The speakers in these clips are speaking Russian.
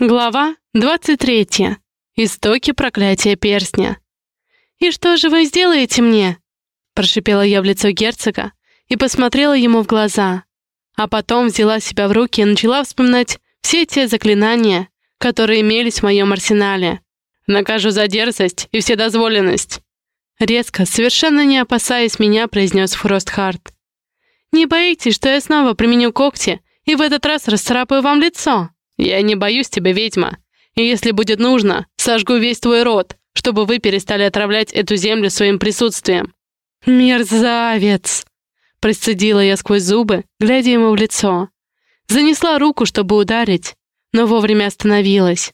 Глава 23. Истоки проклятия перстня. «И что же вы сделаете мне?» Прошипела я в лицо герцога и посмотрела ему в глаза. А потом взяла себя в руки и начала вспоминать все те заклинания, которые имелись в моем арсенале. «Накажу за дерзость и вседозволенность!» Резко, совершенно не опасаясь меня, произнес Фростхарт. «Не боитесь, что я снова применю когти и в этот раз расцарапаю вам лицо?» «Я не боюсь тебя, ведьма. И если будет нужно, сожгу весь твой род, чтобы вы перестали отравлять эту землю своим присутствием». «Мерзавец!» Процедила я сквозь зубы, глядя ему в лицо. Занесла руку, чтобы ударить, но вовремя остановилась.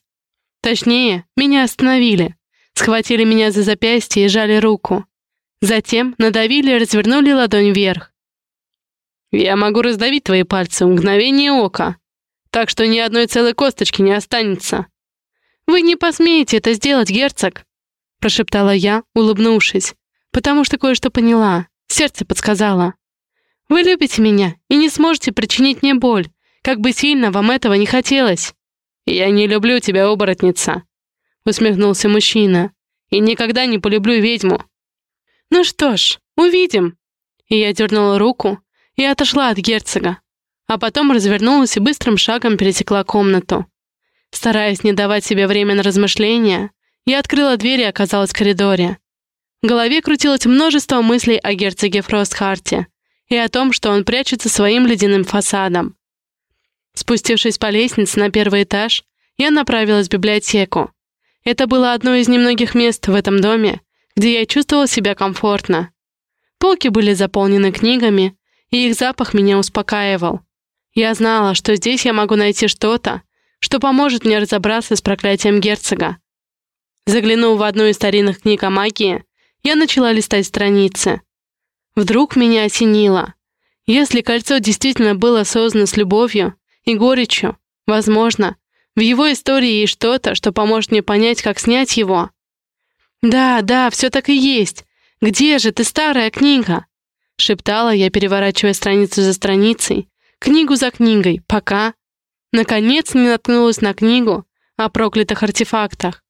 Точнее, меня остановили. Схватили меня за запястье и жали руку. Затем надавили и развернули ладонь вверх. «Я могу раздавить твои пальцы в мгновение ока, так что ни одной целой косточки не останется». «Вы не посмеете это сделать, герцог!» прошептала я, улыбнувшись, потому что кое-что поняла, сердце подсказало. «Вы любите меня и не сможете причинить мне боль, как бы сильно вам этого не хотелось». «Я не люблю тебя, оборотница», — усмехнулся мужчина, «и никогда не полюблю ведьму». «Ну что ж, увидим». И я дернула руку и отошла от герцога, а потом развернулась и быстрым шагом пересекла комнату. Стараясь не давать себе время на размышления, я открыла дверь и оказалась в коридоре. В голове крутилось множество мыслей о герцоге Фростхарте и о том, что он прячется своим ледяным фасадом. Спустившись по лестнице на первый этаж, я направилась в библиотеку. Это было одно из немногих мест в этом доме, где я чувствовала себя комфортно. Полки были заполнены книгами, и их запах меня успокаивал. Я знала, что здесь я могу найти что-то, что поможет мне разобраться с проклятием герцога. Заглянув в одну из старинных книг о магии, я начала листать страницы. Вдруг меня осенило. Если кольцо действительно было создано с любовью и горечью, возможно, в его истории есть что-то, что поможет мне понять, как снять его. «Да, да, все так и есть. Где же ты, старая книга?» Шептала я, переворачивая страницу за страницей, книгу за книгой, пока, наконец, не наткнулась на книгу о проклятых артефактах.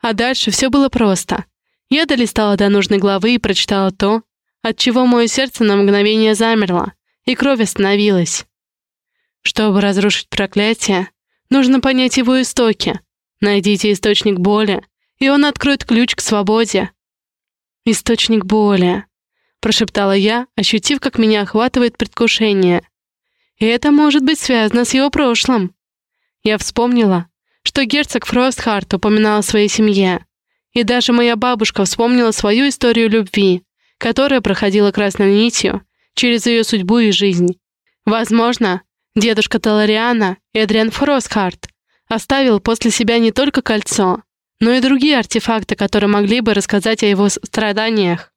А дальше все было просто. Я долистала до нужной главы и прочитала то, от чего мое сердце на мгновение замерло, и кровь остановилась. Чтобы разрушить проклятие, нужно понять его истоки. Найдите источник боли, и он откроет ключ к свободе. «Источник боли», — прошептала я, ощутив, как меня охватывает предвкушение. И это может быть связано с его прошлым. Я вспомнила, что герцог Фростхарт упоминал о своей семье. И даже моя бабушка вспомнила свою историю любви, которая проходила красной нитью через ее судьбу и жизнь. Возможно, дедушка Талариана, Эдриан Фростхарт, оставил после себя не только кольцо, но и другие артефакты, которые могли бы рассказать о его страданиях.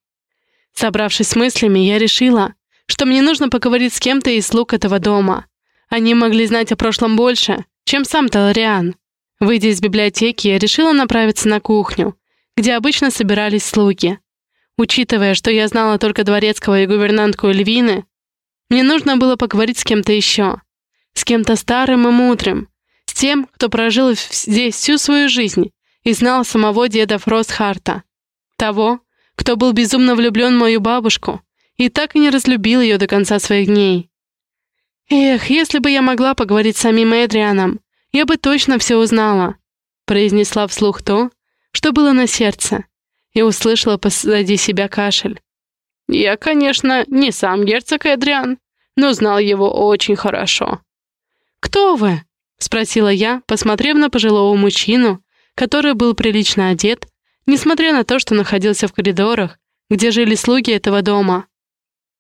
Собравшись с мыслями, я решила, что мне нужно поговорить с кем-то из слуг этого дома. Они могли знать о прошлом больше, чем сам Талариан. Выйдя из библиотеки, я решила направиться на кухню, где обычно собирались слуги. Учитывая, что я знала только дворецкого и гувернантку Эльвины, мне нужно было поговорить с кем-то еще. С кем-то старым и мудрым. С тем, кто прожил здесь всю свою жизнь и знал самого деда Фростхарта. Того, кто был безумно влюблен в мою бабушку и так и не разлюбил ее до конца своих дней. Эх, если бы я могла поговорить с самим Эдрианом, я бы точно все узнала», — произнесла вслух то, что было на сердце, и услышала позади себя кашель. «Я, конечно, не сам герцог Эдриан, но знал его очень хорошо». «Кто вы?» — спросила я, посмотрев на пожилого мужчину, который был прилично одет, несмотря на то, что находился в коридорах, где жили слуги этого дома.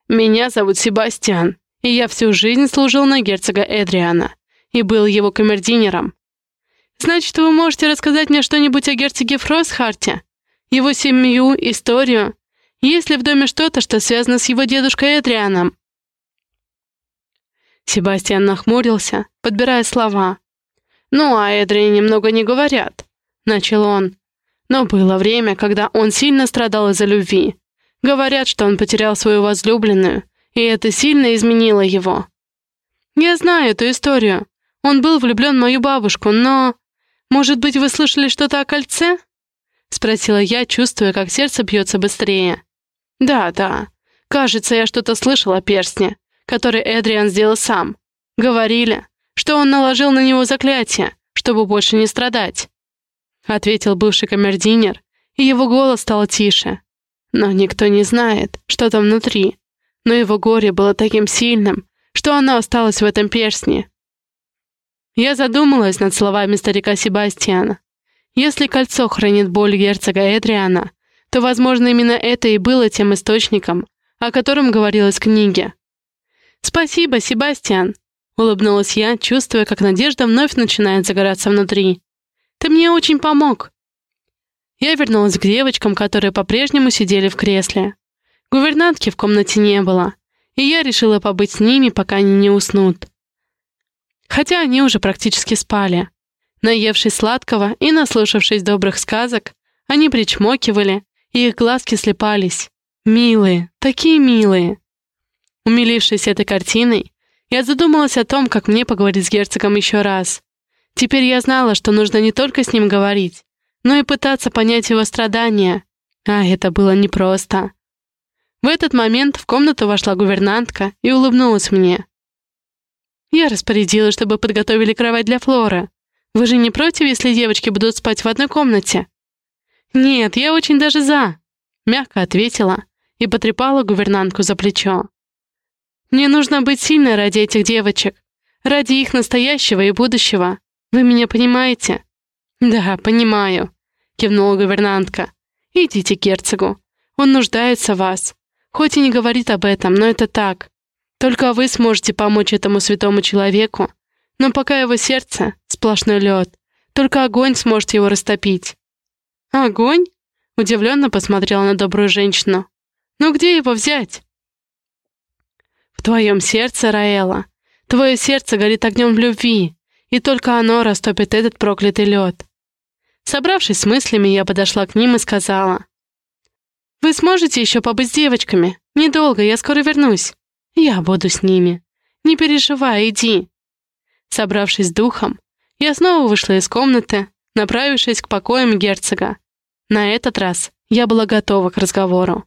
«Меня зовут Себастьян, и я всю жизнь служил на герцога Эдриана и был его камердинером. Значит, вы можете рассказать мне что-нибудь о герцоге Фросхарте, его семью, историю? Есть ли в доме что-то, что связано с его дедушкой Эдрианом?» Себастьян нахмурился, подбирая слова. «Ну, а Эдриане немного не говорят», — начал он. Но было время, когда он сильно страдал из-за любви. Говорят, что он потерял свою возлюбленную, и это сильно изменило его. Я знаю эту историю. Он был влюблен в мою бабушку, но... Может быть, вы слышали что-то о кольце?» — спросила я, чувствуя, как сердце бьется быстрее. «Да, да. Кажется, я что-то слышала о перстне, который Эдриан сделал сам. Говорили, что он наложил на него заклятие, чтобы больше не страдать», — ответил бывший камердинер, и его голос стал тише. «Но никто не знает, что там внутри. Но его горе было таким сильным, что оно осталось в этом перстне». Я задумалась над словами старика Себастьяна. Если кольцо хранит боль герцога Эдриана, то, возможно, именно это и было тем источником, о котором говорилось в книге. «Спасибо, Себастьян!» — улыбнулась я, чувствуя, как надежда вновь начинает загораться внутри. «Ты мне очень помог!» Я вернулась к девочкам, которые по-прежнему сидели в кресле. Гувернантки в комнате не было, и я решила побыть с ними, пока они не уснут. Хотя они уже практически спали. Наевшись сладкого и наслушавшись добрых сказок, они причмокивали, и их глазки слепались. Милые, такие милые. Умилившись этой картиной, я задумалась о том, как мне поговорить с герцогом еще раз. Теперь я знала, что нужно не только с ним говорить, но и пытаться понять его страдания. А это было непросто. В этот момент в комнату вошла гувернантка и улыбнулась мне. «Я распорядилась, чтобы подготовили кровать для Флоры. Вы же не против, если девочки будут спать в одной комнате?» «Нет, я очень даже за», — мягко ответила и потрепала гувернантку за плечо. «Мне нужно быть сильной ради этих девочек, ради их настоящего и будущего. Вы меня понимаете?» «Да, понимаю», — кивнула гувернантка. «Идите к герцогу. Он нуждается в вас. Хоть и не говорит об этом, но это так. Только вы сможете помочь этому святому человеку. Но пока его сердце — сплошной лед, только огонь сможет его растопить. «Огонь?» — удивленно посмотрела на добрую женщину. «Ну где его взять?» «В твоем сердце, Раэла. Твое сердце горит огнем в любви, и только оно растопит этот проклятый лед». Собравшись с мыслями, я подошла к ним и сказала. «Вы сможете еще побыть с девочками? Недолго, я скоро вернусь. Я буду с ними. Не переживай, иди». Собравшись с духом, я снова вышла из комнаты, направившись к покоям герцога. На этот раз я была готова к разговору.